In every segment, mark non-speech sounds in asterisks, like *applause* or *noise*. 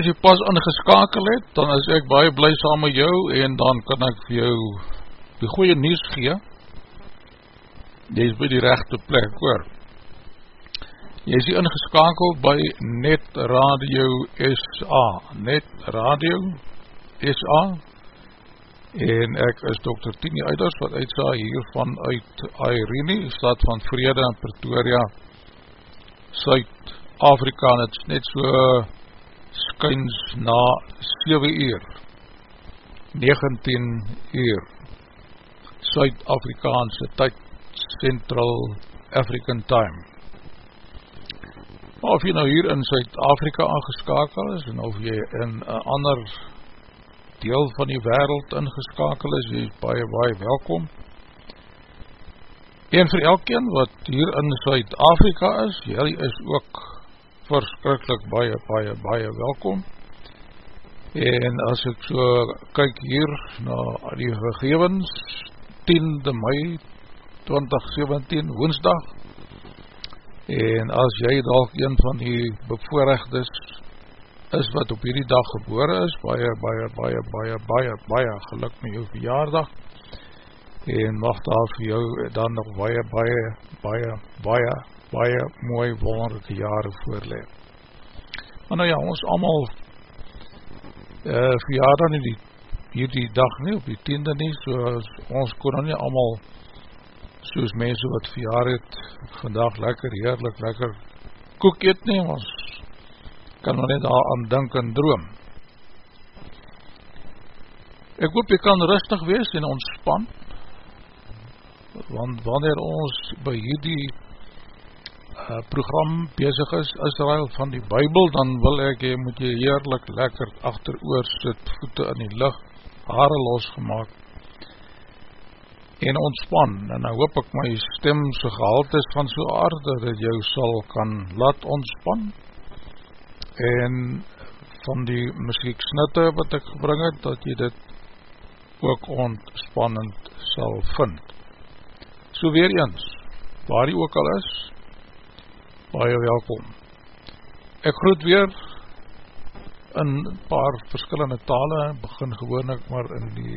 as jy pas ingeskakel het, dan is ek baie blij saam met jou en dan kan ek vir jou die goeie nieuws gee. Jy is by die rechte plek, hoor. Jy is hier ingeskakel by Net Radio SA, Net Radio SA, en ek is Dr. Tini Eiders, wat uitsa hier vanuit Irene, stad van Vrede in Pretoria, Suid-Afrika, en het is net so skyns na 7 uur 19 uur Suid-Afrikaanse tyd Central African Time. Maar of jy nou hier in Suid-Afrika aangeskakel is en of jy in een ander deel van die wereld ingeskakel is, jy is baie baie welkom. En vir elkeen wat hier in Suid-Afrika is, jy is ook verskrikkelijk baie, baie, baie welkom. En as ek so kyk hier na die gegevens 10de mei 2017 woensdag. En as jy dalk een van die bevoorrechters is wat op hierdie dag gebore is baie, baie, baie, baie, baie, baie geluk met jou verjaardag. En mag daar vir jou dan nog baie, baie, baie, baie baie mooi wonderlijke jare voorleef. Maar nou ja, ons allemaal uh, verjaardag nie die, hierdie dag nie, op die tiende nie, so ons kon nie allemaal soos mense wat verjaar het, vandag lekker, heerlik, lekker koek eet nie, ons kan nou net daar aan dink en droom. Ek hoop jy kan rustig wees en ontspan, want wanneer ons by hierdie program bezig is, Israel van die Bijbel, dan wil ek, jy moet jy heerlik lekker achter oor sit, voete in die licht, haare losgemaak, en ontspan, en nou hoop ek my stem so gehaald is van so aarde, dat jou sal kan laat ontspan, en van die muziek snitte wat ek gebring het, dat jy dit ook ontspannend sal vind. So weer eens, waar jy ook al is, baie welkom. Ek groet weer in paar verskillende tale, begin gewoon ek maar in die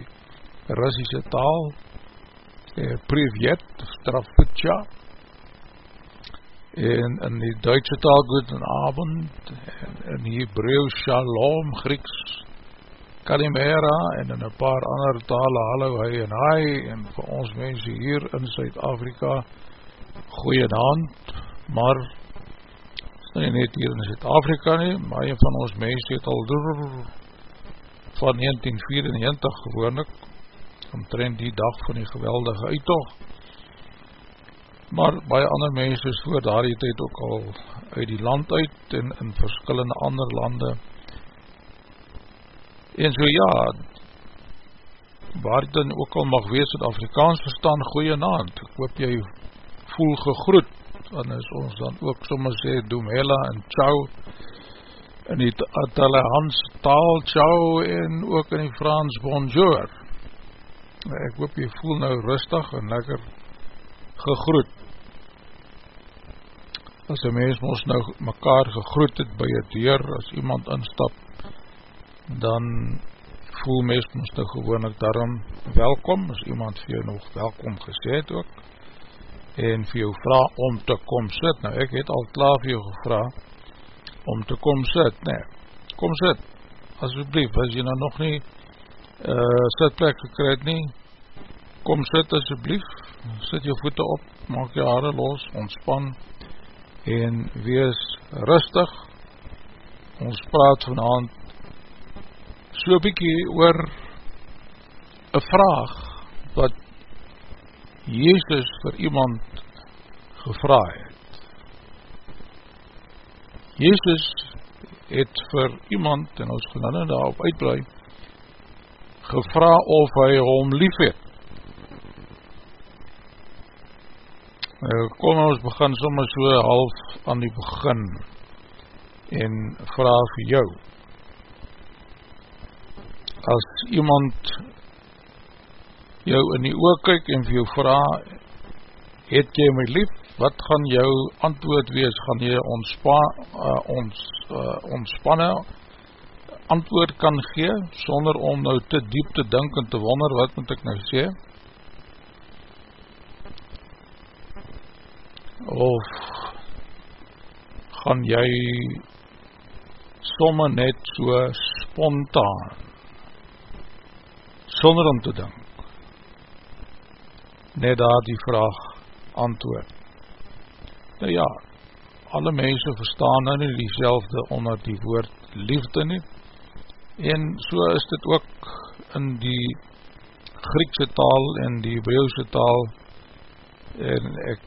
Russische taal, eh, Privet, Strafutja, en in die Duitse taal goedenavond. En in Hebreeu shalom Grieks kalimera. En in een paar ander tale hallo hy en hy en vir ons mense hier in Zuid-Afrika goeienavond maar nie net hier in Zuid-Afrika nie maar een van ons mense het al van 1994 gewoonlik omtrent die dag van die geweldige uittocht. Maar baie ander mense is voor daar die tijd ook al uit die land uit en in verskillende ander lande. En so ja waar dan ook al mag wees het Afrikaans verstaan goeie naand. Ek hoop jy voel gegroet dan is ons dan ook soms sê Doemela en Chow in die Italiaans taal Chow en ook in die Frans Bonjour. Ek hoop jy voel nou rustig en lekker gegroet. As een mens ons nou mekaar gegroet het by het deur, as iemand instap, dan voel mens ons nou gewoon ek daarom welkom, as iemand vir jou nog welkom gesê het ook, en vir jou vraag om te kom sit, nou ek het al klaar vir jou gevra, om te kom sit, nee, kom sit, asjeblief, as jy nou nog nie uh, sitplek gekryd nie, kom sit asjeblief, sit jou voete op, maak jou haare los, ontspan, en wees rustig. Ons praat vanavond so bykie oor een vraag wat Jezus vir iemand gevra het Jezus het vir iemand en ons gaan nou daarop uitblij gevra of hy hom lief het Nou, kom ons begin sommer so half aan die begin en vraag vir jou. As iemand jou in die oog kyk en vir jou vraag, het jy my lief, wat gaan jou antwoord wees? Gaan jy ontspa, uh, ons, uh, ontspanne antwoord kan gee, sonder om nou te diep te dink en te wonder, wat moet ek nou sê? of gaan jy somme net so spontaan sonder om te dink net daar die vraag antwoord. Nou ja alle mense verstaan nou nie die selfde onder die woord liefde nie. En so is dit ook in die Griekse taal en die Hebreeuwse taal. En ek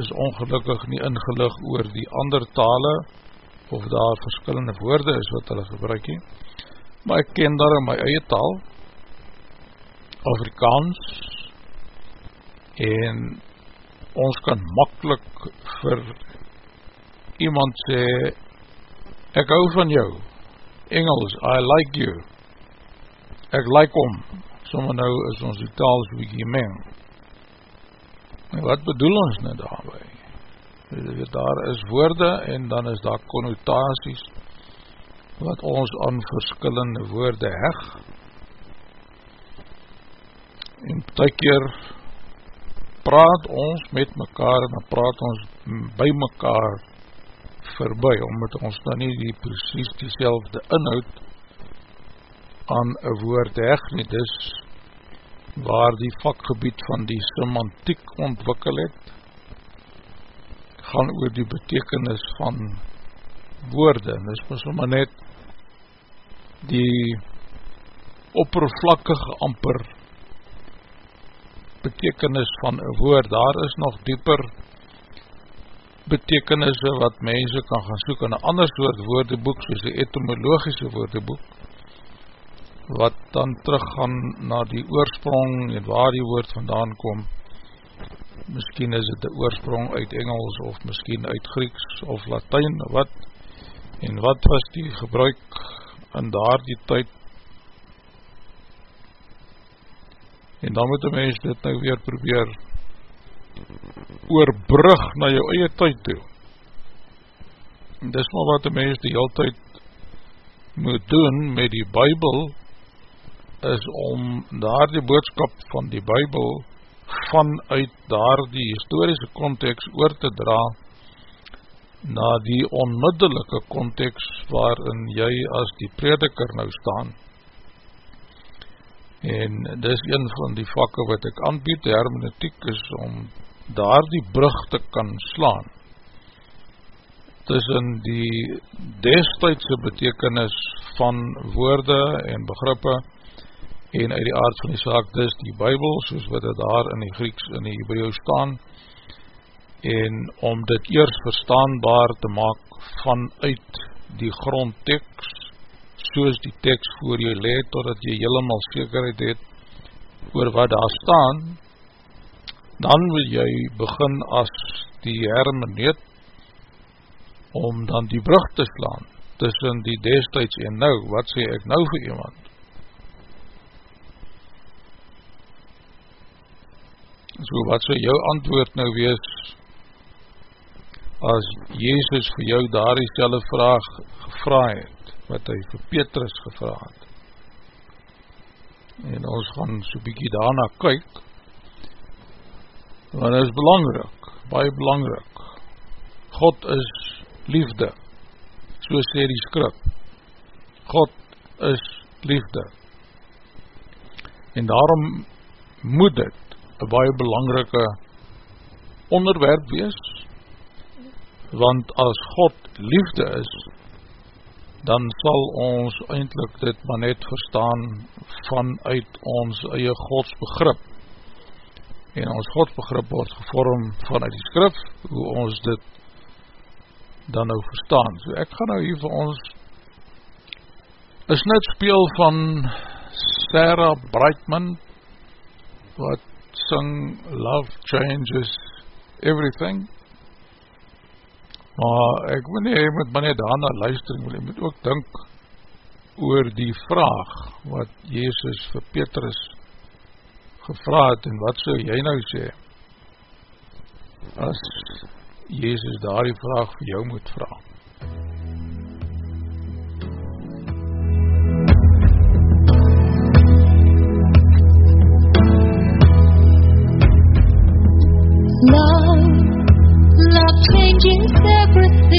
is ongelukkig nie ingelig oor die ander tale of daar verskillende woorde is wat hulle gebruik nie. Maar ek ken daar in my eie taal Afrikaans en ons kan makkelijk vir iemand sê ek hou van jou. Engels, I like you. Ek like om somme nou is ons die taal so bykie meng. Wat bedoel ons nou daarby? Daar is woorde en dan is daar connotaties wat ons aan verskillende woorde heg. En ty keer praat ons met mekaar en dan praat ons by mekaar verby, omdat ons dan nie die precies die selfde inhoud aan een woord heg nie, dis waar die vakgebied van die semantiek ontwikkel het, gaan oor die betekenis van woorde, en dis maar sommer net die oppervlakkige amper betekenis van een woord, daar is nog dieper betekenisse wat mense kan gaan soek in een ander soort woordeboek, soos die etymologische woordeboek, wat dan teruggaan na die oorsprong en waar die woord vandaan kom. Miskien is het die oorsprong uit Engels of miskien uit Grieks of Latijn wat en wat was die gebruik in daar die tyd en dan moet die mens dit nou weer probeer oorbrug na jou eie tyd toe en dis maar wat die mens die heel tyd moet doen met die bybel is om daar die boodskap van die bybel vanuit daar die historische context oor te dra na die onmiddelike context waarin jy as die prediker nou staan. En dis een van die vakke wat ek aanbied, die hermeneutiek is om daar die brug te kan slaan tussen die destijdse betekenis van woorde en begrippe en uit die aard van die saak dis die bybel soos wat het daar in die Grieks in die Hebreu staan en om dit eers verstaanbaar te maak vanuit die grondtekst soos die tekst voor jy leed totdat jy helemaal zekerheid het oor wat daar staan dan wil jy begin as die hermeneet om dan die brug te slaan tussen die destijds en nou, wat sê ek nou vir iemand? So wat sê jou antwoord nou wees as Jezus vir jou daar die stelle vraag gevra het, wat hy vir Petrus gevra het. En ons gaan so bykie daarna kyk, want is belangrik, baie belangrik. God is liefde, so sê die skrip. God is liefde. En daarom moet dit een baie belangrike onderwerp wees, want as God liefde is, dan sal ons eindelijk dit maar net verstaan vanuit ons eie godsbegrip en ons godsbegrip word gevorm vanuit die skrif, hoe ons dit dan nou verstaan. So ek gaan nou hier vir ons is net speel van Sarah Brightman wat sing Love Changes Everything maar ek wil nie, ek moet maar net daarna luister, ek moet ook dink oor die vraag wat Jezus vir Petrus gevraad en wat so jy nou sê as Jezus daar die vraag vir jou moet vraag Love, love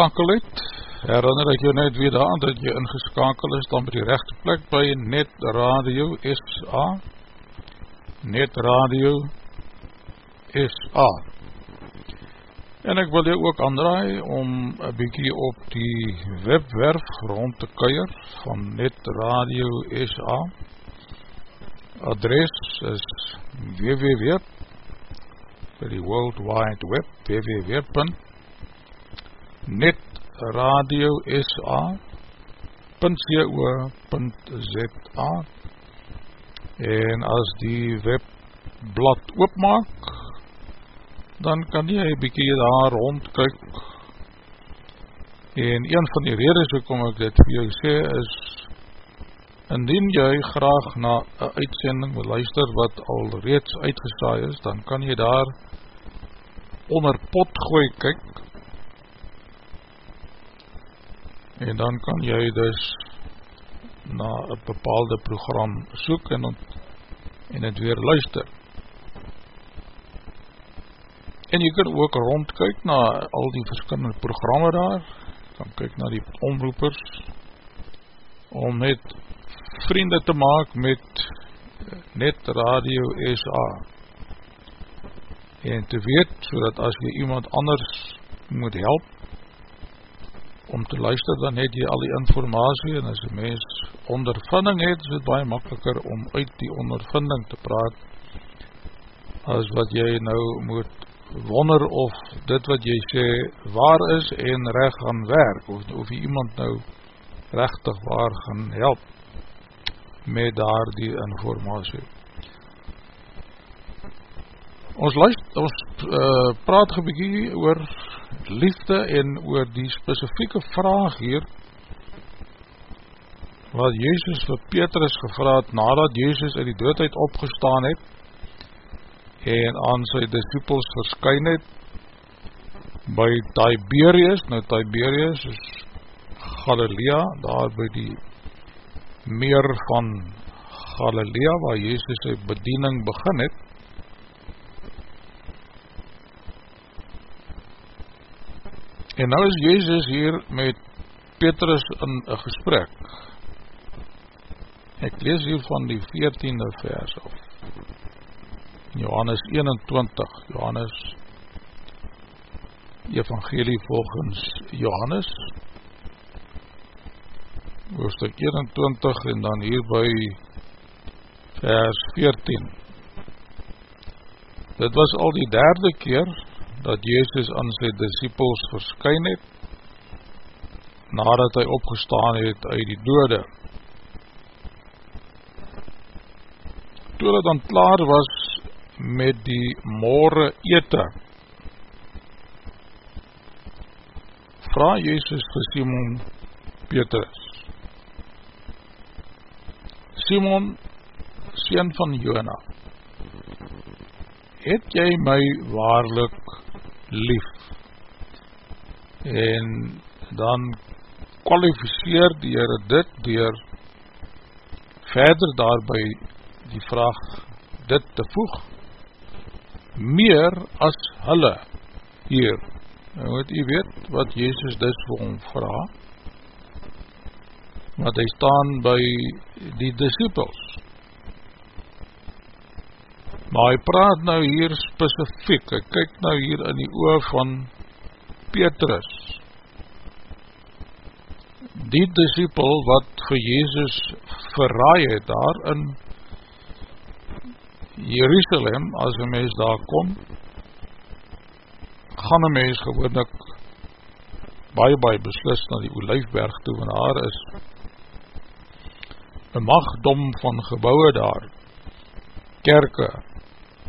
ingeskakel het, herinner ek jou net weer daan dat jy ingeskakel is dan by die rechte plek by Net Radio SA Net Radio SA En ek wil jou ook aandraai om een bykie op die webwerf rond te kuier van Net Radio SA Adres is www vir die World Wide Web www.net radiosa.co.za en as die webblad oopmaak dan kan jy een bykie daar rondkyk. En een van die redes hoekom ek dit vir jou sê is indien jy graag na een uitsending wil luister wat al reeds uitgesaai is dan kan jy daar onder pot gooi kyk en dan kan jy dus na een bepaalde program soek en, en het weer luister. En jy kan ook rondkyk na al die verskillende programme daar, kan kyk na die omroepers, om met vriende te maak met Net Radio SA. En te weet, so dat as jy iemand anders moet help, om te luister, dan het jy al die informatie en as die mens ondervinding het, is het baie makkeliker om uit die ondervinding te praat as wat jy nou moet wonder of dit wat jy sê waar is en recht gaan werk of, of jy iemand nou rechtig waar gaan help met daar die informatie. Ons luister ons uh, praat gebiekie oor liefde en oor die specifieke vraag hier wat Jezus vir Petrus gevraad nadat Jezus uit die doodheid opgestaan het en aan sy disciples verskyn het by Tiberius, nou Tiberius is Galilea, daar by die meer van Galilea waar Jezus sy bediening begin het En nou is Jezus hier met Petrus in een gesprek. Ek lees hier van die 14e vers af. Johannes 21, Johannes Evangelie volgens Johannes hoofdstuk 21 en dan hier by vers 14 Dit was al die derde keer dat Jezus aan sy disciples verskyn het, nadat hy opgestaan het uit die dode. Toe het dan klaar was met die morgen ete, vraag Jezus vir Simon Petrus, Simon, sien van Jona, het jy my waarlik lief. En dan kwalificeer die Heere dit door verder daarby die vraag dit te voeg meer as hulle hier. Nou moet u weet wat Jezus dis vir hom vraag wat hy staan by die disciples Maar hy praat nou hier specifiek, hy kyk nou hier in die oor van Petrus, die disciple wat vir Jezus verraai het daar in Jerusalem, as een mens daar kom, gaan een mens gewoonlik baie baie beslis na die Olijfberg toe, want daar is een magdom van gebouwe daar, kerke,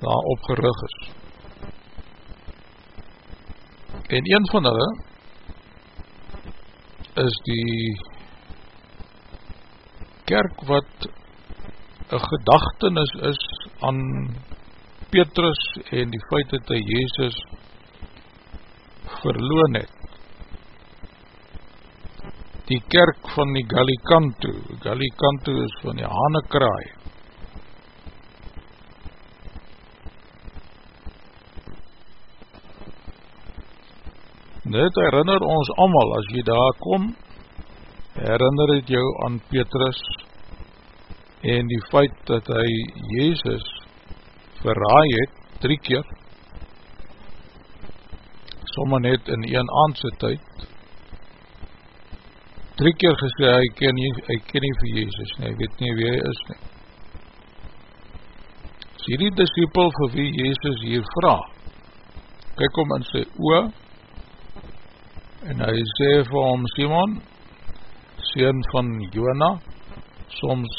daar opgerig is. En een van hulle is die kerk wat een gedachtenis is aan Petrus en die feit dat hy Jezus verloon het. Die kerk van die Gallicanto, Gallicanto is van die Hanekraai, Dit herinner ons allemaal, as jy daar kom, herinner het jou aan Petrus en die feit dat hy Jezus verraai het, drie keer, sommer net in een aandse tyd, drie keer gesê, hy ken nie, hy ken nie vir Jezus nie, hy weet nie wie hy is nie. As hierdie disciple vir wie Jezus hier vraag, kyk om in sy oor, en hy sê vir hom, Simon, sien van Jona, soms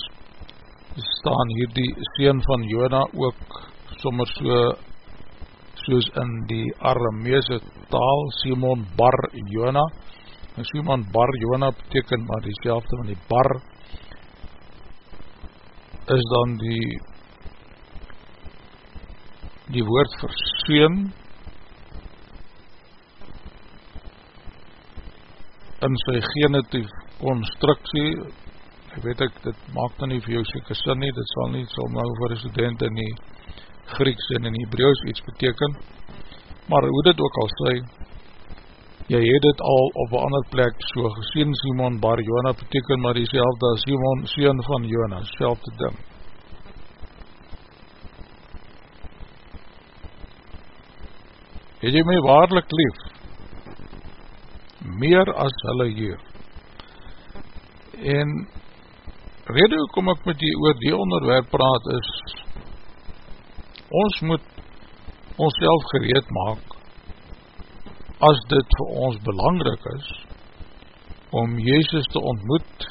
staan hier die sien van Jona ook sommer so, soos in die Arameese taal, Simon Bar Jona, en Simon Bar Jona beteken maar die selfde van die Bar, is dan die die woord vir sien, in sy genitief constructie, ek weet ek, dit maak dan nie vir jou seker sin nie, dit sal nie, sal nou vir een student in die Grieks en in die Hebrews iets beteken, maar hoe dit ook al sê, jy het dit al op een ander plek so gesien, Simon Bar Jona beteken maar die selfde Simon, Sien van Jona, selfde ding. Het jy my waarlik lief? Meer as hulle hier. En rede kom ek met die oor die onderwerp praat is, ons moet ons self gereed maak, as dit vir ons belangrik is, om Jezus te ontmoet,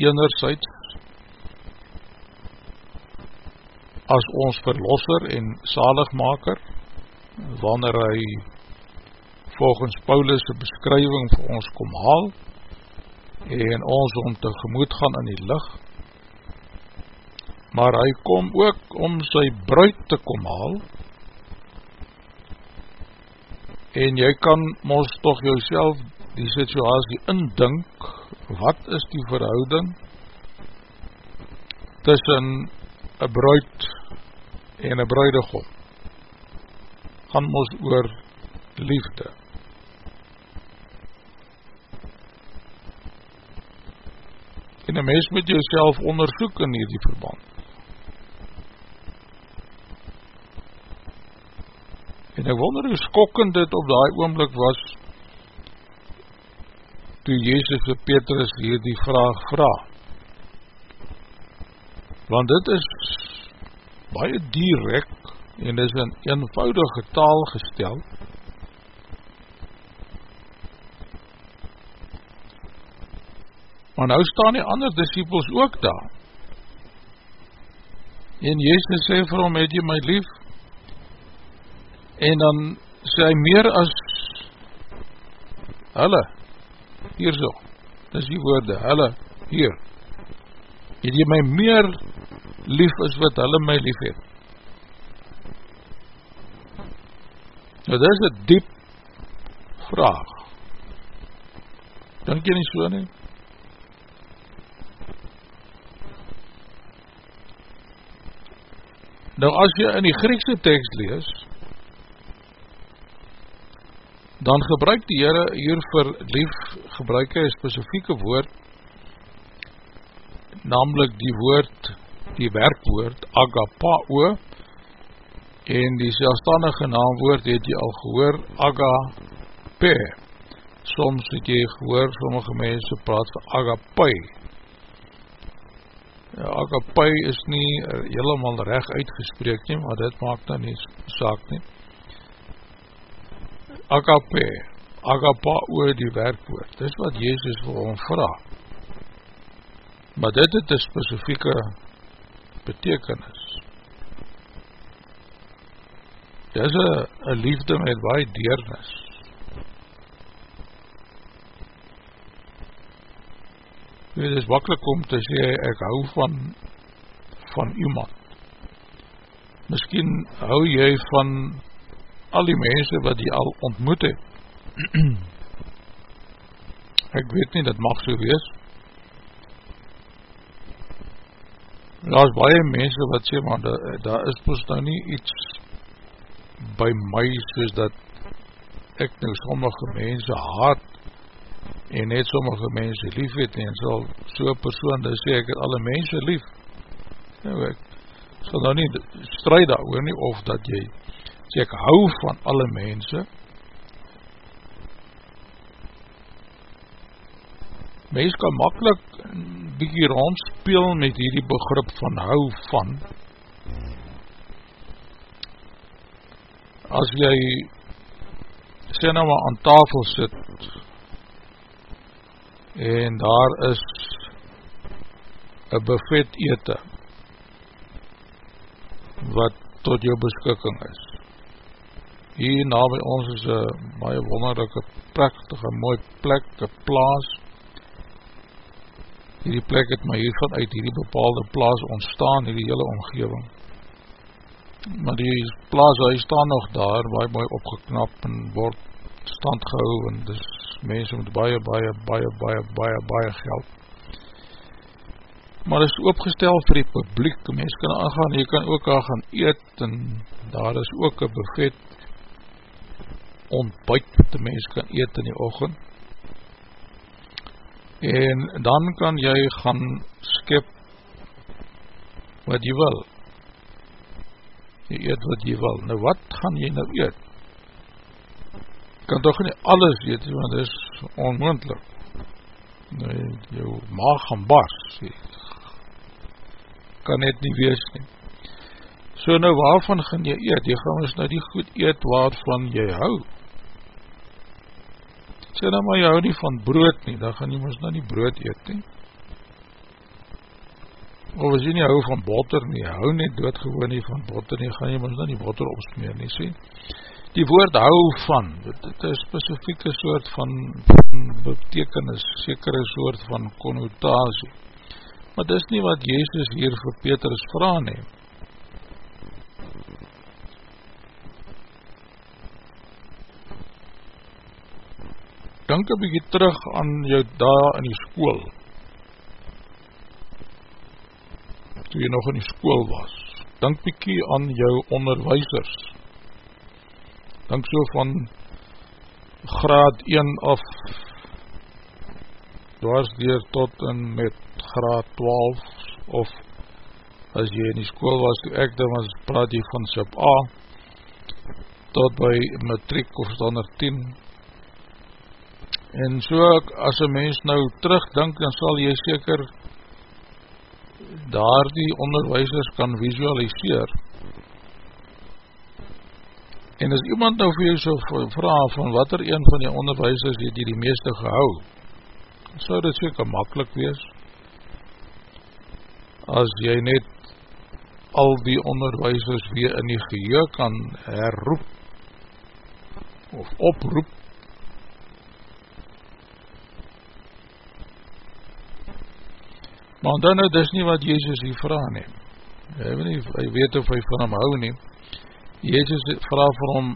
enerzijds, as ons verlosser en zaligmaker, wanneer hy volgens Paulus' beskrywing vir ons kom haal en ons om te gemoed gaan in die licht maar hy kom ook om sy bruid te kom haal. En jy kan ons toch jouself die situasie indink wat is die verhouding tussen een bruid en een bruidegom? Gaan ons oor liefde en een mens moet jouself onderzoek in hierdie verband. En ek wonder hoe skokkend dit op die oomblik was toe Jezus vir Petrus hierdie vraag vraag. Want dit is baie direct en is in eenvoudige taal gesteld Maar nou staan die ander disciples ook daar. En Jezus sê vir hom, het jy my lief? En dan sê hy meer as hulle, hier so, dis die woorde, hulle, hier, het jy my meer lief as wat hulle my lief het? Nou, dit is een diep vraag. Denk jy nie so nie? Nou as jy in die Griekse tekst lees, dan gebruik die Heere hier vir lief, gebruik hy een specifieke woord, namelijk die woord, die werkwoord, agapao, en die selfstandige naamwoord het jy al gehoor, agape. Soms het jy gehoor, sommige mense praat van agapai, Ja, agapai is nie uh, helemaal recht uitgespreek nie, maar dit maak dan nie saak nie. Agape, agapa oor die werkwoord, dis wat Jezus vir hom vraag. Maar dit het een specifieke betekenis. Dit is een liefde met baie deernis. Weet, het is makkelijk om te sê, ek hou van, van iemand. Misschien hou jy van al die mense wat jy al ontmoet het. *clears throat* ek weet nie, dat mag so wees. Daar is baie mense wat sê, maar daar da is ons nou nie iets by my soos dat ek nou sommige mense haat en net sommige mense lief het en sal so persoon dan sê ek alle mense lief. Nou ek sal nou nie strijd daar oor nie of dat jy sê ek hou van alle mense. Mens kan makkelijk bykie rondspeel met hierdie begrip van hou van. As jy sê nou maar aan tafel sit en daar is een buffet ete wat tot jou beskikking is. Hier na by ons is een baie wonderlijke prachtige mooi plek, een plaas. Hierdie plek het my hiervan uit hierdie bepaalde plaas ontstaan, hierdie hele omgeving. Maar die plaas, hy staan nog daar, baie mooi opgeknap en word stand gehou en dis mense met baie, baie, baie, baie, baie, baie geld. Maar is opgestel vir die publiek, mens kan aangaan, jy kan ook al gaan eet en daar is ook een buffet. Ontbuit wat die mens kan eet in die ochend en dan kan jy gaan skip wat jy wil. Jy eet wat jy wil, nou wat gaan jy nou eet? Kan toch nie alles eet, want dit is onmoendlik nou, jou maag gaan bars sê. kan net nie wees nie so nou waarvan gaan jy eet? jy gaan ons nou die goed eet waarvan jy hou sê nou maar jy hou nie van brood nie, dan gaan jy ons nou nie brood eet nie of as jy nie hou van botter nie, hou net doodgewoon nie van botter nie, gaan jy ons dan nie botter opsmeer nie, sê. Die woord hou van, dit, dit is specifieke soort van, van betekenis, sekere soort van connotatie. Maar dis nie wat Jezus hier vir Petrus vraag neem. Dank een bykie terug aan jou daar in die school, toe jy nog in die school was. Denk bykie aan jou onderwijsers. Denk so van graad 1 af dwars deur tot en met graad 12 of as jy in die school was, toe ek dan was, praat jy van sub A tot by matriek of standaard 10 en so as een mens nou terugdink, dan sal jy seker daar die onderwijsers kan visualiseer en as iemand nou vir jou so vraag van wat er een van die onderwijsers het die die meeste gehou sou dit seker makkelijk wees as jy net al die onderwijsers weer in die geheur kan herroep of oproep Maar dan nou, dis nie wat Jezus hier vraag neem. Hy weet, nie, hy weet of hy van hom hou neem. Jezus vraag vir hom,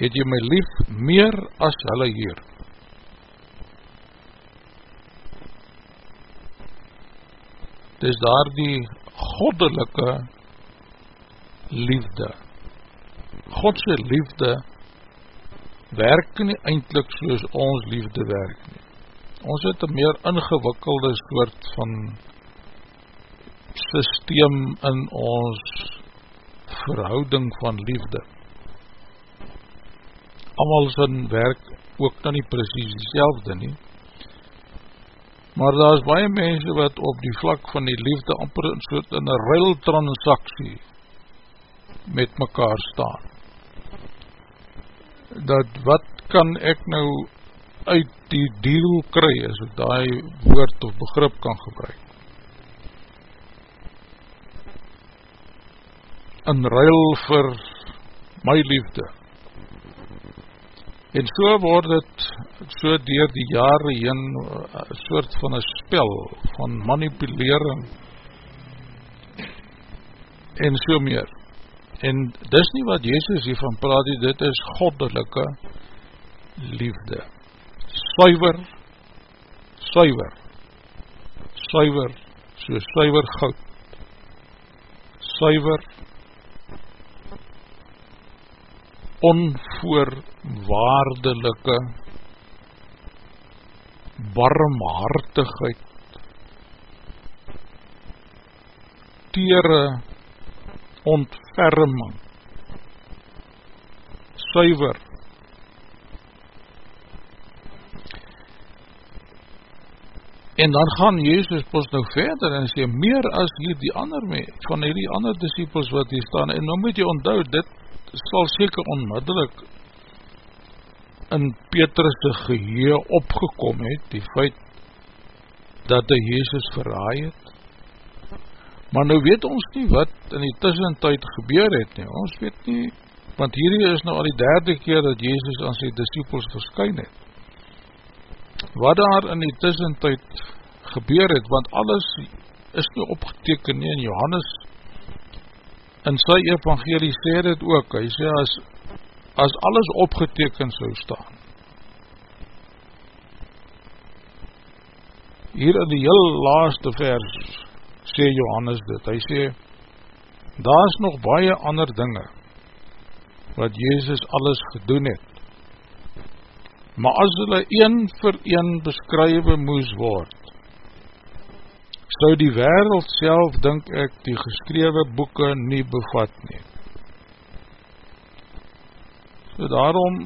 het jy my lief meer as hulle hier? Dis daar die goddelike liefde. Godse liefde werk nie eindelijk soos ons liefde werk nie ons het een meer ingewikkelde soort van systeem in ons verhouding van liefde. Amal sin werk ook dan nie precies die selfde nie, maar daar is baie mense wat op die vlak van die liefde amper in soort in een ruiltransaksie met mekaar staan. Dat wat kan ek nou uit die deal kry, as ek die woord of begrip kan gebruik. In ruil vir my liefde. En so word het, so dier die jare heen, een soort van een spel, van manipulering, en so meer. En dis nie wat Jezus hiervan praat, dit is goddelike liefde suiver, suiver, suiver, so suiver goud, suiver, onvoorwaardelike barmhartigheid tere ontferming suiver en dan gaan Jezus pas nou verder en sê meer as hier die ander mee, van die ander disciples wat hier staan en nou moet jy onthou dit sal seker onmiddellik in Petrus' gehee opgekom het, die feit dat hy Jezus verraai het. Maar nou weet ons nie wat in die tussentijd gebeur het nie, ons weet nie, want hierdie is nou al die derde keer dat Jezus aan sy disciples verskyn het. Wat daar in die tussentijd gebeur het, want alles is nie opgeteken nie in Johannes in sy evangelie sê dit ook, hy sê as, as alles opgeteken sou staan, hier in die heel laaste vers sê Johannes dit, hy sê, daar is nog baie ander dinge, wat Jezus alles gedoen het, maar as hulle een vir een beskrywe moes word, sou die wereld self, denk ek, die geskrewe boeken nie bevat nie. So daarom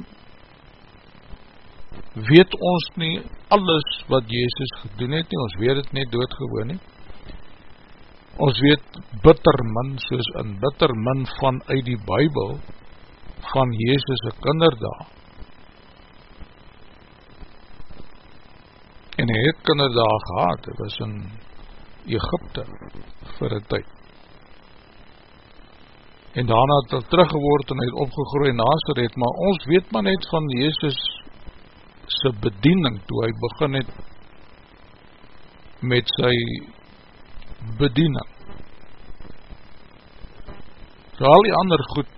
weet ons nie alles wat Jezus gedoen het nie, ons weet het nie doodgewoon nie. Ons weet bitter min, soos in bitter min vanuit die Bijbel, van Jezus' kinderdag. En hy het kinderdag gehad, hy was in Egypte vir een tyd. En daarna het hy teruggeword en hy het opgegroei in Nazareth, maar ons weet maar net van Jezus sy bediening toe hy begin het met sy bediening. So al die ander goed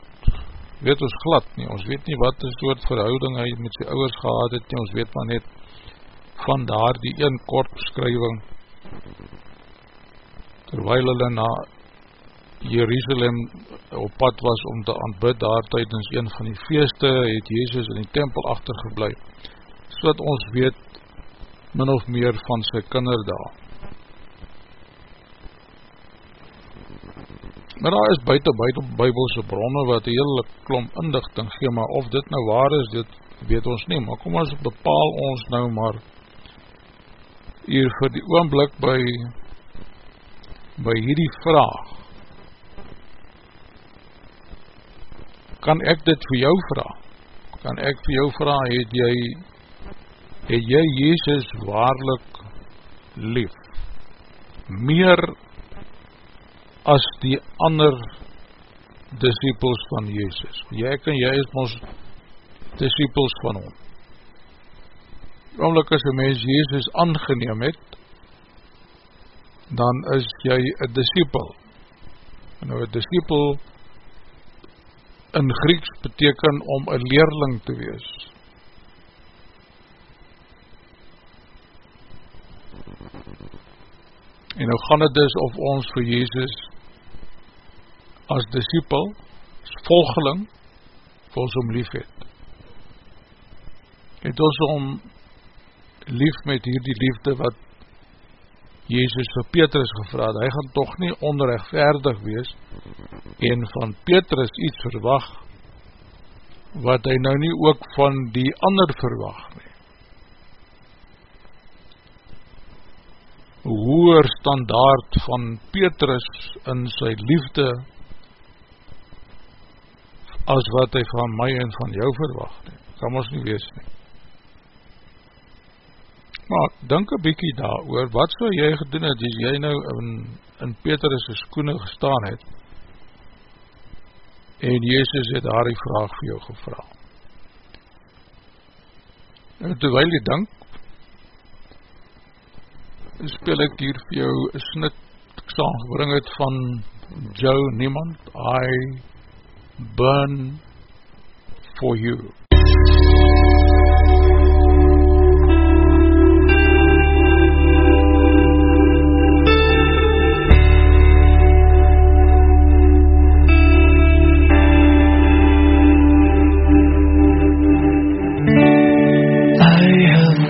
weet ons glad nie, ons weet nie wat soort verhouding hy met sy ouders gehad het nie, ons weet maar net van daar die een kort beskrywing terwijl hulle na Jerusalem op pad was om te aanbid daar tydens een van die feeste, het Jezus in die tempel achtergeblij, so dat ons weet min of meer van sy kinderdaal. Maar daar is buiten buiten bybelse bronne wat die hele klomp indigting gee, maar of dit nou waar is, dit weet ons nie, maar kom ons bepaal ons nou maar hier vir die oomblik by by hierdie vraag. Kan ek dit vir jou vraag kan ek vir jou vraag het jy het jy Jezus waarlik lief? Meer as die ander disciples van Jezus. Jy en jy is ons disciples van hom. Omdat as een mens Jezus aangeneem het dan is jy een disciple. En nou een disciple in Grieks beteken om een leerling te wees. En nou gaan het dus of ons vir Jezus as disciple, as volgeling, vir ons om lief het. Het ons om lief met hierdie liefde wat Jezus vir Petrus gevraad, hy gaan toch nie onrechtvaardig wees en van Petrus iets verwag wat hy nou nie ook van die ander verwag nie. Hoer standaard van Petrus in sy liefde as wat hy van my en van jou verwag nie. Kan ons nie wees nie. Maar denk een bykie daar oor, wat so jy gedoen het, as jy nou in, in Petrus' skoene gestaan het, en Jezus het daar die vraag vir jou gevra. En terwijl jy denk, speel ek hier vir jou een snit, ek saamgebring het van Joe Niemand, I burn for you.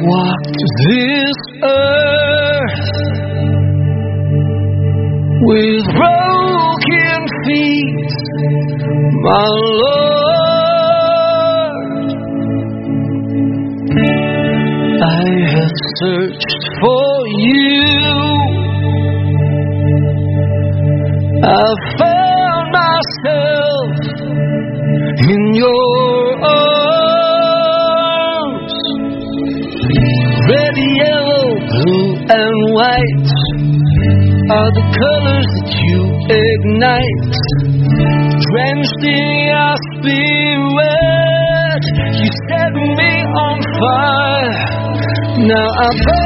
walked this earth with broken feet, my Lord. I have searched for you. I've are the colors that you ignite, drenched in your spirit. You set me on fire. Now I burn.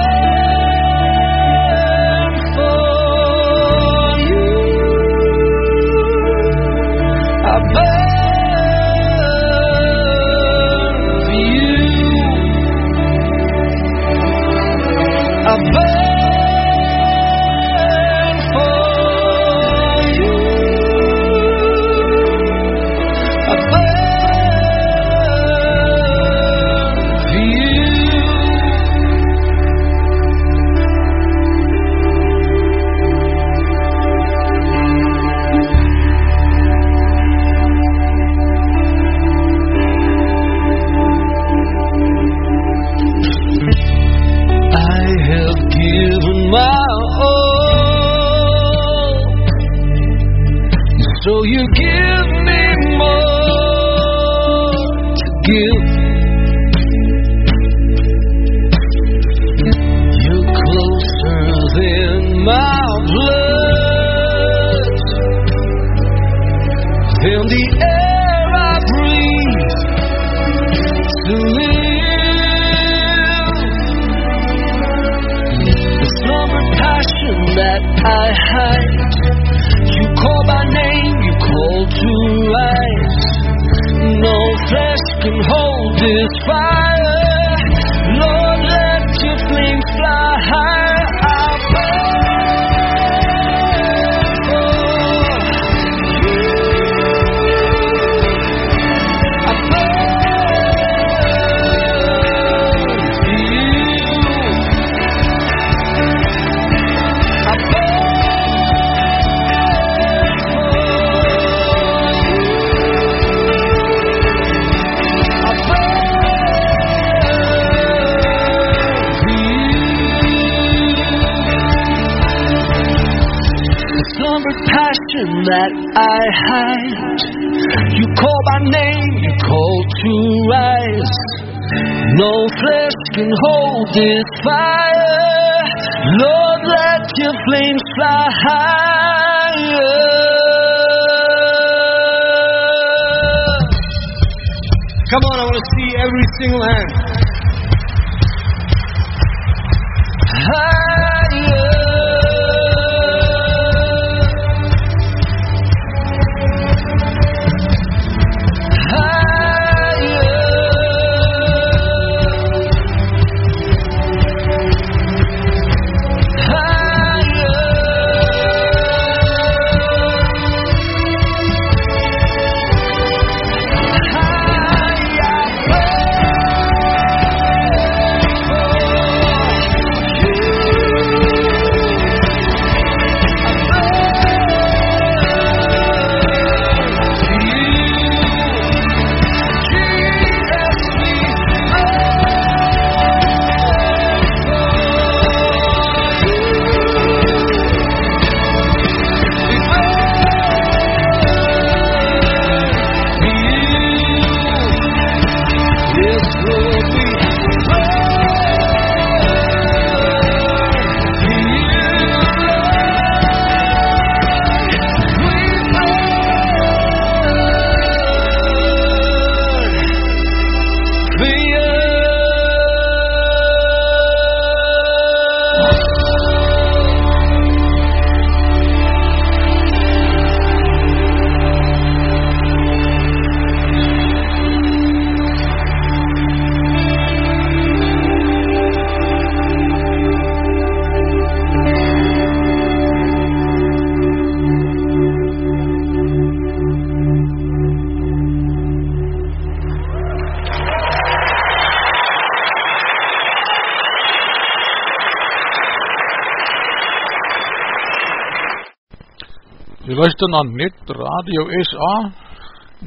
Luister na Net Radio SA,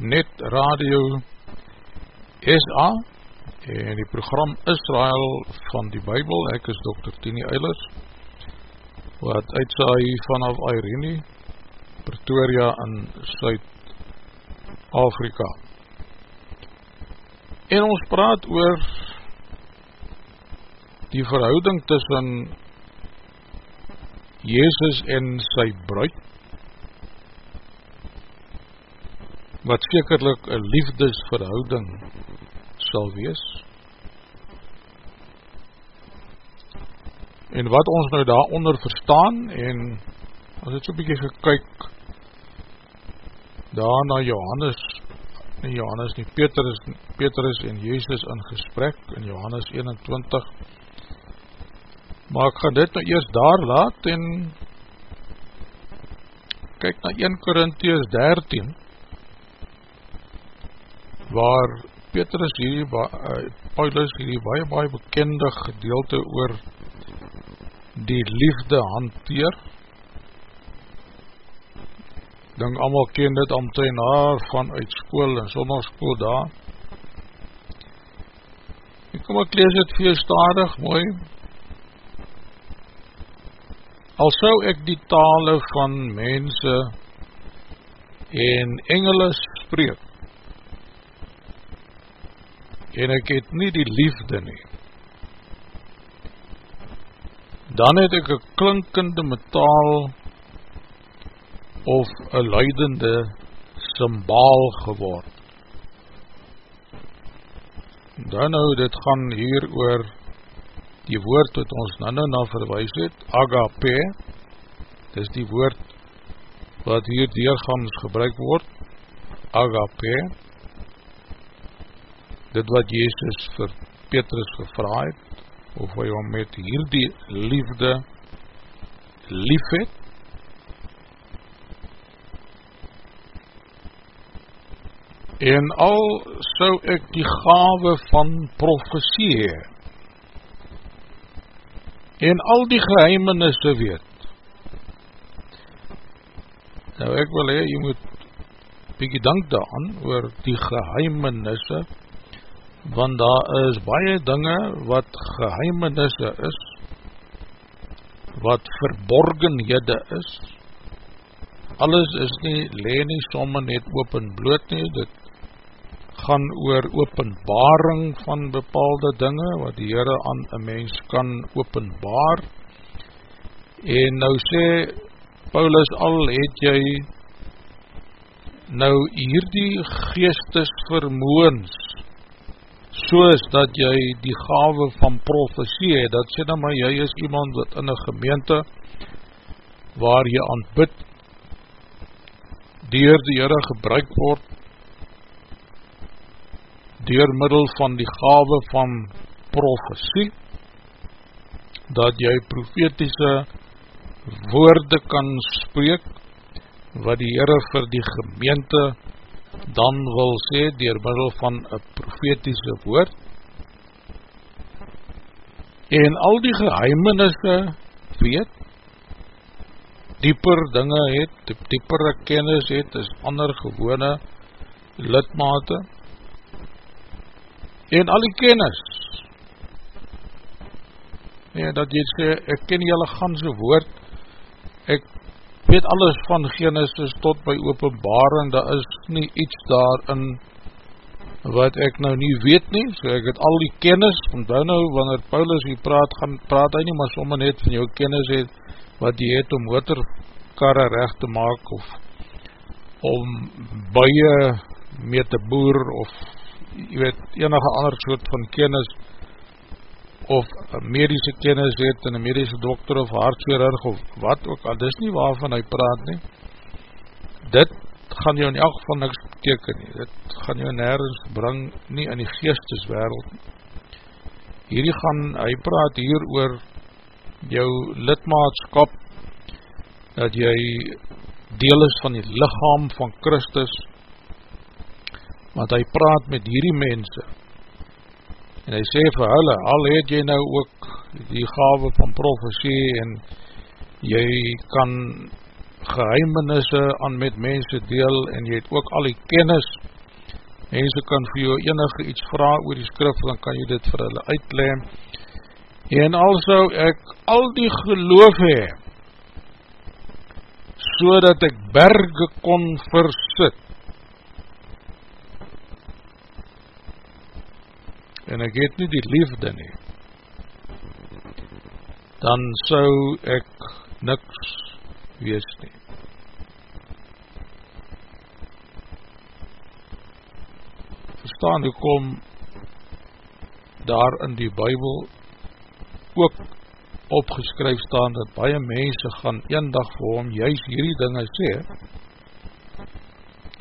Net Radio SA, en die program Israel van die Bijbel, ek is Dr. Tini Eilers, wat uitsaai vanaf Irene, Pretoria in Suid-Afrika. En ons praat oor die verhouding tussen Jezus en sy bruid, wat sekerlik een liefdesverhouding sal wees, en wat ons nou daaronder verstaan, en as het so'n bykie gekyk, daar na Johannes, nie Johannes nie, Petrus, Petrus en Jezus in gesprek, in Johannes 21, maar ek gaan dit nou eerst daar laat en kyk na 1 Korinties 13 waar Petrus hierdie, uh, Paulus hierdie baie baie bekende gedeelte oor die liefde hanteer. Denk allemaal ken dit om te naar van uit school en sommerschool daar. En kom ek lees het veel stadig mooi. Al sou ek die tale van mense en engele spreek, en ek het nie die liefde nie, dan het ek een klinkende metaal of een luidende symbaal geword. Dan nou, dit gaan hier oor die woord wat ons nou nou na verwijs het, agape, dis die woord wat hier deurgans gebruik word, agape, dit wat Jezus vir Petrus gevra het, of hy hom met hierdie liefde lief het, en al sou ek die gave van profesie hee, en al die geheimenisse weet. Nou ek wil hee, jy moet bykie dank daan oor die geheimenisse, want daar is baie dinge wat geheimenisse is, wat verborgenhede is, alles is nie, leen nie, somme net open bloot nie, dit gaan oor openbaring van bepaalde dinge, wat die Heere aan een mens kan openbaar, en nou sê Paulus al, het jy nou hierdie geestesvermoens, soos dat jy die gave van profesie het, dat sê nou maar, jy is iemand wat in een gemeente, waar jy aanbid, dier die Heere gebruik word, door middel van die gave van profesie, dat jy profetiese woorde kan spreek, wat die Heere vir die gemeente dan wil sê, door middel van een profetiese woord, en al die geheimenisse weet, dieper dinge het, dieper kennis het, is ander gewone lidmate, en al die kennis nee, dat jy sê, ek ken jylle ganse woord ek weet alles van Genesis tot by openbaring, daar is nie iets daarin wat ek nou nie weet nie, so ek het al die kennis, want nou nou, wanneer Paulus hier praat, gaan, praat hy nie, maar somme net van jou kennis het, wat jy het om motorkarre recht te maak, of om baie mee te boer, of jy weet, enige ander soort van kennis of medische kennis het en een medische dokter of hartweerhurg of wat ook al, dis nie waarvan hy praat nie. Dit gaan jou in elk geval niks beteken nie, dit gaan jou nergens bring nie in die geesteswereld hierdie gaan, hy praat hier oor jou lidmaatskap dat jy deel is van die lichaam van Christus want hy praat met hierdie mense, en hy sê vir hulle, al het jy nou ook die gave van profesie, en jy kan geheimenisse aan met mense deel en jy het ook al die kennis mense kan vir jou enige iets vraag oor die skrif dan kan jy dit vir hulle uitleem en also ek al die geloof hee so dat ek berge kon versit en ek het nie die liefde nie dan sou ek niks wees nie. Verstaan, hoe kom daar in die bybel ook opgeskryf staan dat baie mense gaan een dag vir hom juist hierdie dinge sê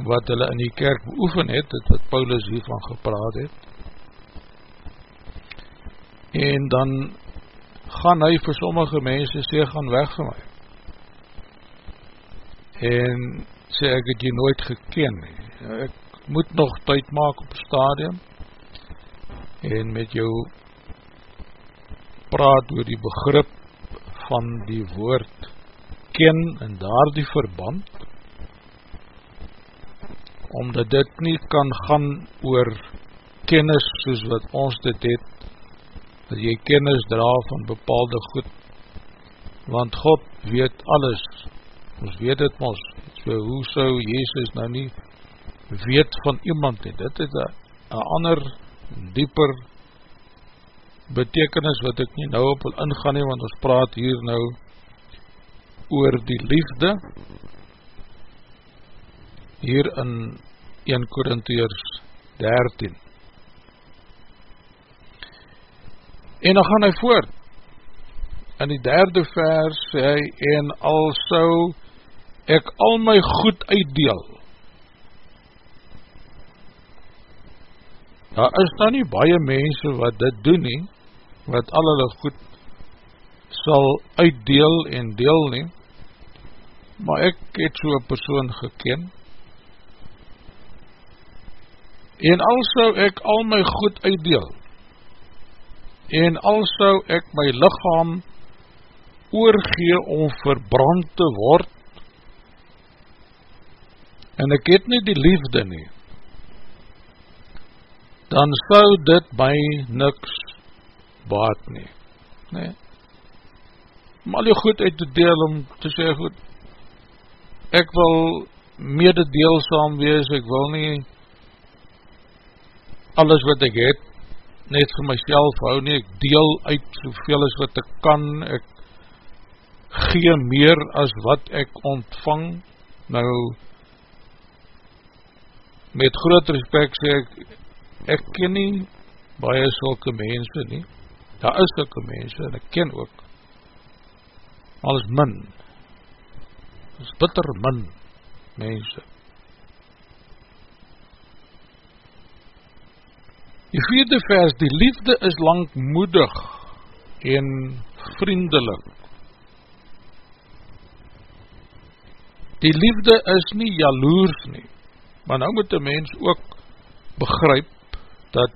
wat hulle in die kerk beoefen het, het wat Paulus hiervan gepraat het en dan gaan hy vir sommige mense sê, gaan weg van my. En sê, ek het jy nooit geken nie. Ek moet nog tyd maak op stadium en met jou praat oor die begrip van die woord ken en daar die verband omdat dit nie kan gaan oor kennis soos wat ons dit het dat jy kennis dra van bepaalde goed, want God weet alles, ons weet het ons, so hoe sou Jezus nou nie weet van iemand nie, dit is een ander, dieper betekenis wat ek nie nou op wil ingaan nie, want ons praat hier nou oor die liefde, hier in 1 Korintiërs 13, En dan gaan hy voort. In die derde vers sê hy, en al sou ek al my goed uitdeel. Daar is nou nie baie mense wat dit doen nie, wat al hulle goed sal uitdeel en deel nie, maar ek het so een persoon geken, en al sou ek al my goed uitdeel, en also ek my lichaam oorgee om verbrand te word, en ek het nie die liefde nie, dan sou dit my niks baat nie. Nee. Om al jou goed uit te deel om te sê goed, ek wil mededeelsaam wees, ek wil nie alles wat ek het net vir myself hou nie, ek deel uit soveel as wat ek kan, ek gee meer as wat ek ontvang, nou, met groot respect sê ek, ek ken nie baie sulke mense nie, daar is sulke mense, en ek ken ook, alles min, is bitter min mense, Die vierde vers, die liefde is langmoedig en vriendelik. Die liefde is nie jaloers nie, maar nou moet die mens ook begryp dat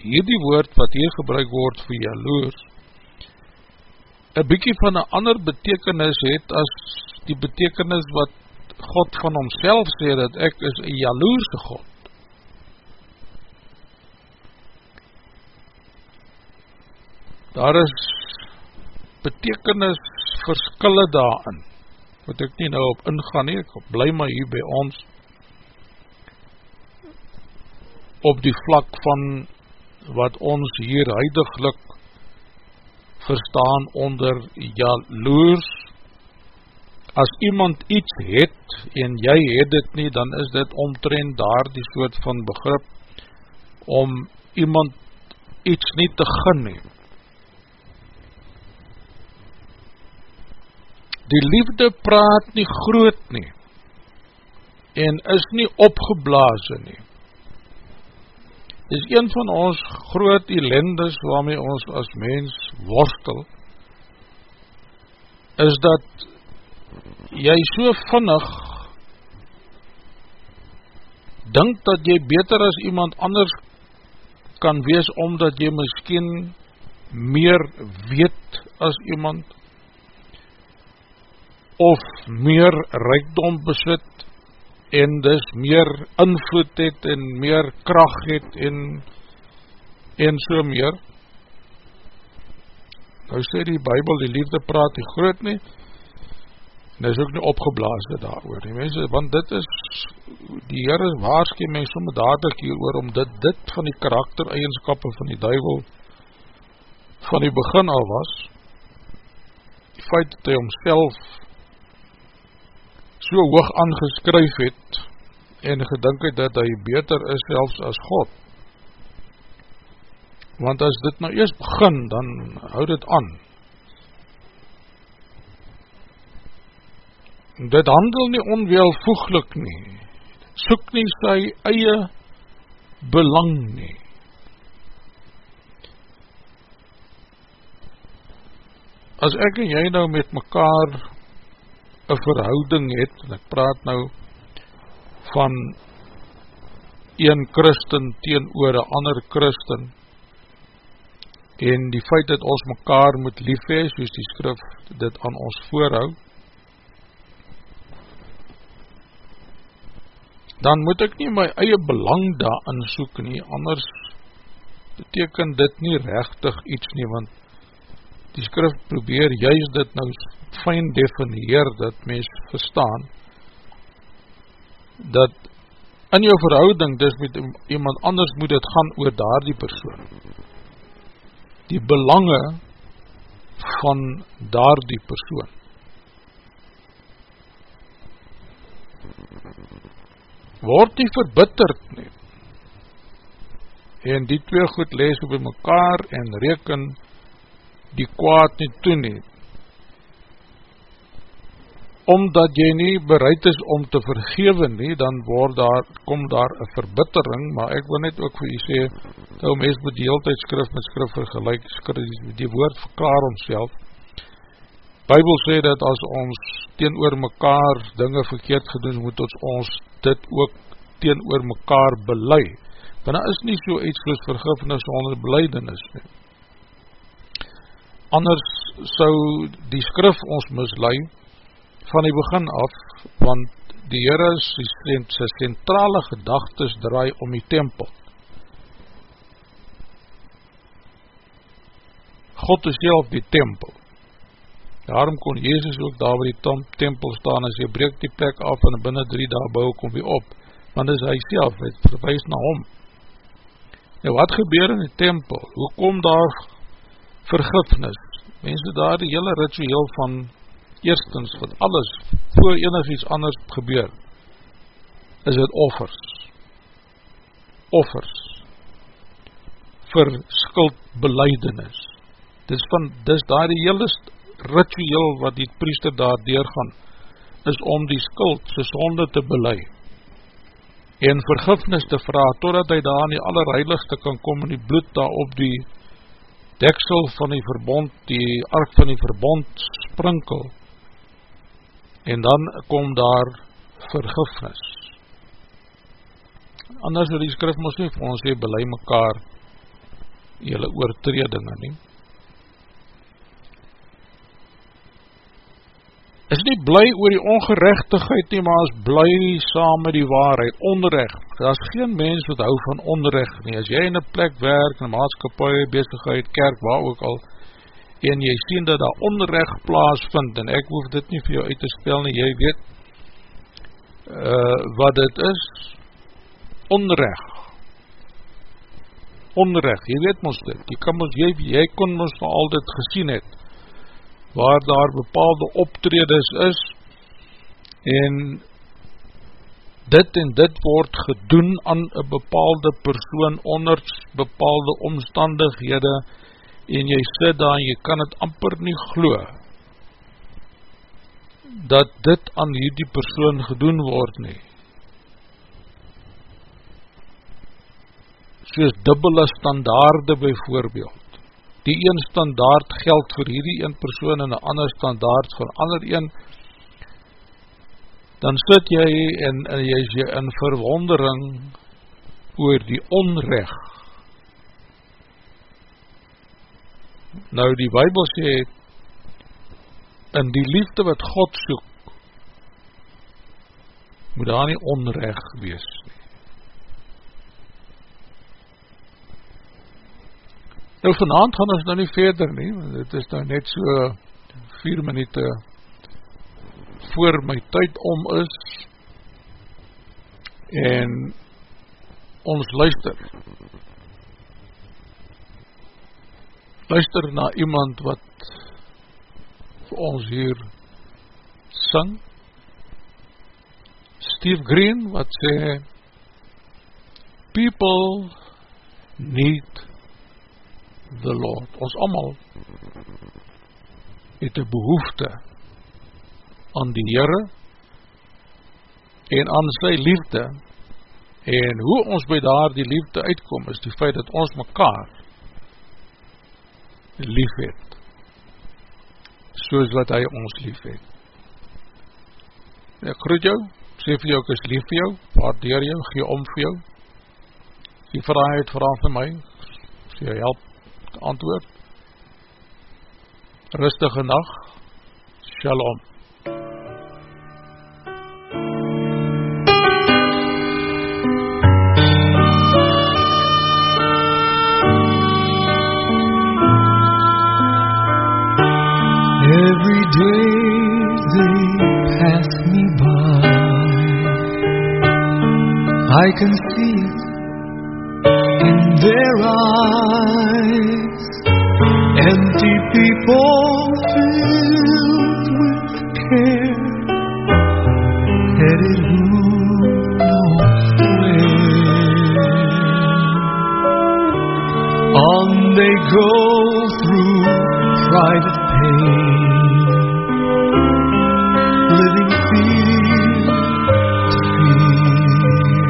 hierdie woord wat hier gebruik word vir jaloers, een bykie van een ander betekenis het as die betekenis wat God van homself sê, dat ek is een jaloerse God. Daar is betekenis verskille daarin, wat ek nie nou op ingaan nie, ek bly maar hier by ons, op die vlak van wat ons hier huidiglik verstaan onder jaloers, as iemand iets het en jy het dit nie, dan is dit omtrend daar die soort van begrip om iemand iets nie te gun neem. Die liefde praat nie groot nie en is nie opgeblazen nie. Is een van ons groot elendes waarmee ons as mens worstel, is dat jy so vinnig dink dat jy beter as iemand anders kan wees, omdat jy miskien meer weet as iemand of meer rijkdom besit en dus meer invloed het en meer kracht het en, en so meer. Nou sê die bybel, die liefde praat die groot nie, en is ook nie opgeblaasde daar oor nie, mense, want dit is, die Heer is waarschijn my somme dadig hier oor, om dit, dit van die karakter eigenskapen van die duivel van die begin al was, die feit dat hy homself so hoog aangeskryf het en gedink het dat hy beter is selfs as God. Want as dit nou eerst begin, dan houd het aan. Dit handel nie onweelvoeglik nie, soek nie sy eie belang nie. As ek en jy nou met mekaar een verhouding het, en ek praat nou van een christen teen oor een ander christen, en die feit dat ons mekaar moet lief hee, soos die skrif dit aan ons voorhou, dan moet ek nie my eie belang daarin soek nie, anders beteken dit nie rechtig iets nie, want die skrif probeer juist dit nou fijn definieer, dat mens verstaan, dat in jou verhouding, dus met iemand anders moet het gaan oor daar die persoon. Die belange van daar die persoon. Word nie verbitterd nie. En die twee goed lees op mekaar en reken die kwaad nie toe nie. Omdat jy nie bereid is om te vergewe nie, dan word daar, kom daar een verbittering, maar ek wil net ook vir jy sê, nou mens moet die hele tijd skrif met skrif vergelijk, skrif, die woord verklaar onszelf. Bybel sê dat as ons teen oor mekaar dinge verkeerd gedoen, moet ons ons dit ook teen oor mekaar belei. Want daar is nie so iets soos vergifnis onder beleidenis nie anders sou die skrif ons mislui van die begin af, want die Heere sy centrale gedagtes draai om die tempel. God is self die tempel. Daarom kon Jezus ook daar waar die tempel staan en sy breek die plek af en binnen drie daar bouw kom weer op, want is hy self, het verwijs na hom. Nou wat gebeur in die tempel? Hoe kom daar vergifnis. Mense daar die hele ritueel van eerstens wat alles voor enig iets anders gebeur, is het offers. Offers. Vir skuldbeleidenis. Dis, van, dis daar die hele ritueel wat die priester daar deurgaan, is om die skuld, sy sonde te beleid en vergifnis te vraag, totdat hy daar in die allerheiligste kan kom en die bloed daar op die deksel van die verbond, die ark van die verbond sprinkel en dan kom daar vergifnis. Anders wil die skrif ons nie vir ons sê, belei mekaar jylle oortredinge nie. Is nie bly oor die ongerechtigheid nie, maar is bly saam met die waarheid, onrecht. Daar is geen mens wat hou van onrecht nie. As jy in een plek werk, in een maatskapie, bezigheid, kerk, waar ook al, en jy sien dat daar onrecht plaas vind, en ek hoef dit nie vir jou uit te spel nie, jy weet uh, wat dit is, onrecht. Onrecht, jy weet ons dit, jy, kan ons, jy, jy kon ons al dit gesien het, waar daar bepaalde optredes is en dit en dit word gedoen aan een bepaalde persoon onder bepaalde omstandighede en jy sit daar en jy kan het amper nie glo dat dit aan hierdie persoon gedoen word nie. Soos dubbele standaarde by voorbeeld die een standaard geld vir hierdie een persoon en een ander standaard vir ander een, dan sit jy en, en jy is jy in verwondering oor die onrecht. Nou die Bijbel sê, in die liefde wat God soek, moet daar nie onrecht wees Nou vanavond gaan ons nou nie verder nie, want het is nou net so vier minuut voor my tyd om is. En ons luister. Luister na iemand wat vir ons hier sing. Steve Green wat sê people need the Lord. Ons allemaal het een behoefte aan die Heere en aan sy liefde. En hoe ons by daar die liefde uitkom is die feit dat ons mekaar lief het soos wat hy ons lief het. Ek groet jou sê vir jou ek is lief vir jou waardeer jou, gee om vir jou. Die vraag het vraag vir my sê help antwoord rustige nacht shalom Every day they pass me by. I can see it in their eyes. Empty people filled with care, headed who knows where. On they go through private pain, living fear to fear.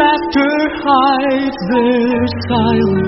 Laughter hides their silent